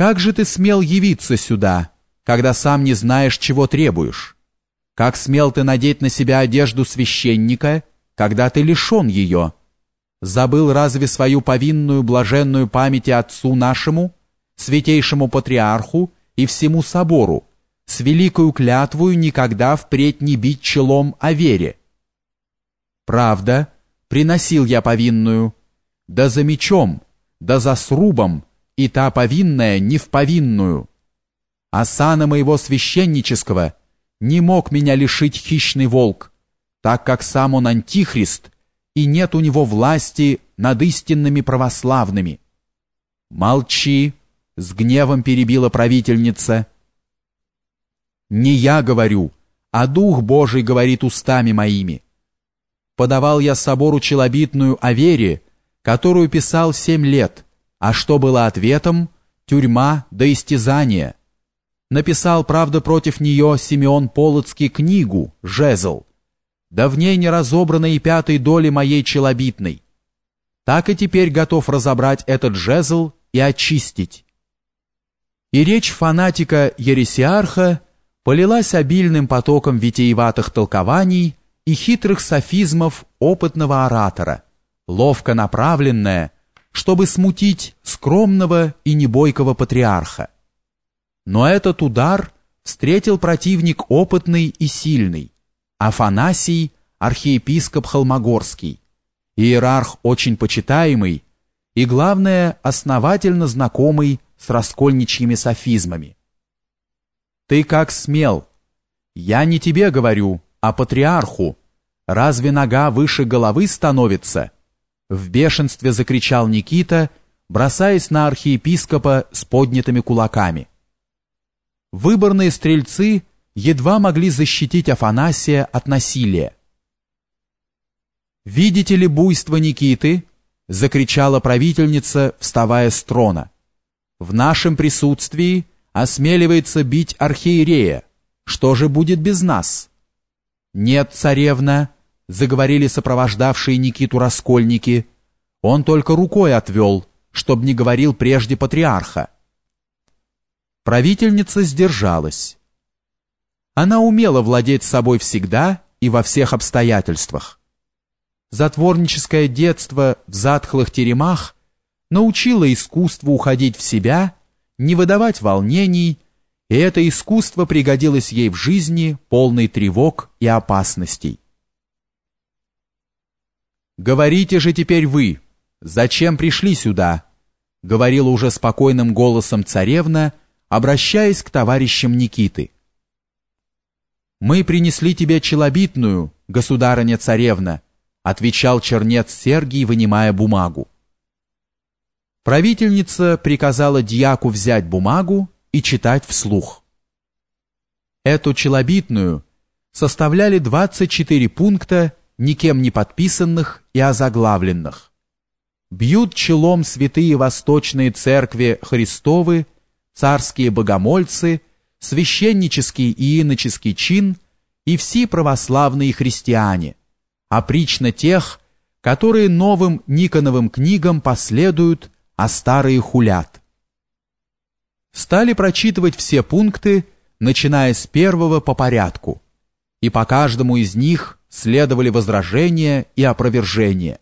Как же ты смел явиться сюда, когда сам не знаешь, чего требуешь? Как смел ты надеть на себя одежду священника, когда ты лишен ее? Забыл разве свою повинную блаженную памяти отцу нашему, святейшему патриарху и всему собору, с великою клятвою никогда впредь не бить челом о вере? Правда, приносил я повинную, да за мечом, да за срубом, и та повинная не в повинную. А сана моего священнического не мог меня лишить хищный волк, так как сам он антихрист, и нет у него власти над истинными православными. Молчи, с гневом перебила правительница. Не я говорю, а Дух Божий говорит устами моими. Подавал я собору челобитную о вере, которую писал семь лет, а что было ответом? Тюрьма да истязание. Написал, правда, против нее Симеон Полоцкий книгу «Жезл», да в ней не разобранной пятой доли моей челобитной. Так и теперь готов разобрать этот жезл и очистить. И речь фанатика Ересиарха полилась обильным потоком витиеватых толкований и хитрых софизмов опытного оратора, ловко направленная, чтобы смутить скромного и небойкого патриарха. Но этот удар встретил противник опытный и сильный, Афанасий, архиепископ Холмогорский, иерарх очень почитаемый и, главное, основательно знакомый с раскольничьими софизмами. «Ты как смел? Я не тебе говорю, а патриарху. Разве нога выше головы становится?» В бешенстве закричал Никита, бросаясь на архиепископа с поднятыми кулаками. Выборные стрельцы едва могли защитить Афанасия от насилия. «Видите ли буйство Никиты?» — закричала правительница, вставая с трона. «В нашем присутствии осмеливается бить архиерея. Что же будет без нас?» «Нет, царевна», заговорили сопровождавшие Никиту раскольники. Он только рукой отвел, чтоб не говорил прежде патриарха. Правительница сдержалась. Она умела владеть собой всегда и во всех обстоятельствах. Затворническое детство в затхлых теремах научило искусству уходить в себя, не выдавать волнений, и это искусство пригодилось ей в жизни, полной тревог и опасностей. «Говорите же теперь вы, зачем пришли сюда?» — говорила уже спокойным голосом царевна, обращаясь к товарищам Никиты. «Мы принесли тебе челобитную, государыня-царевна», — отвечал чернец Сергий, вынимая бумагу. Правительница приказала дьяку взять бумагу и читать вслух. Эту челобитную составляли 24 пункта никем не подписанных и озаглавленных. Бьют челом святые восточные церкви Христовы, царские богомольцы, священнический и иноческий чин и все православные христиане, опрично тех, которые новым Никоновым книгам последуют, а старые хулят. Стали прочитывать все пункты, начиная с первого по порядку, и по каждому из них следовали возражения и опровержения.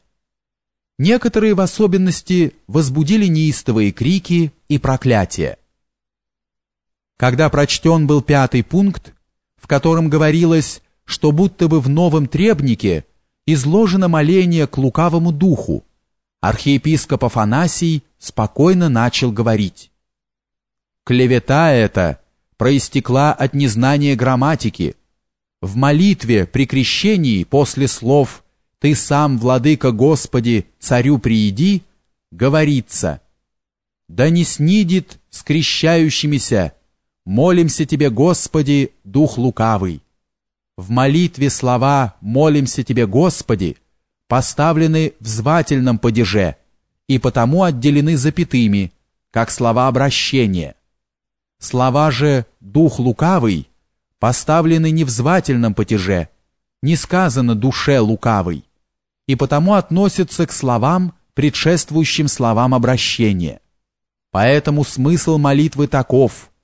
Некоторые в особенности возбудили неистовые крики и проклятия. Когда прочтен был пятый пункт, в котором говорилось, что будто бы в новом требнике изложено моление к лукавому духу, архиепископ Афанасий спокойно начал говорить. «Клевета эта проистекла от незнания грамматики, в молитве при крещении после слов «Ты сам, владыка Господи, царю прииди» говорится «Да не снидит с молимся Тебе, Господи, Дух лукавый». В молитве слова «Молимся Тебе, Господи» поставлены в звательном падеже и потому отделены запятыми, как слова обращения. Слова же «Дух лукавый» поставлены не в звательном потеже, не сказано душе лукавой, и потому относятся к словам, предшествующим словам обращения. Поэтому смысл молитвы таков –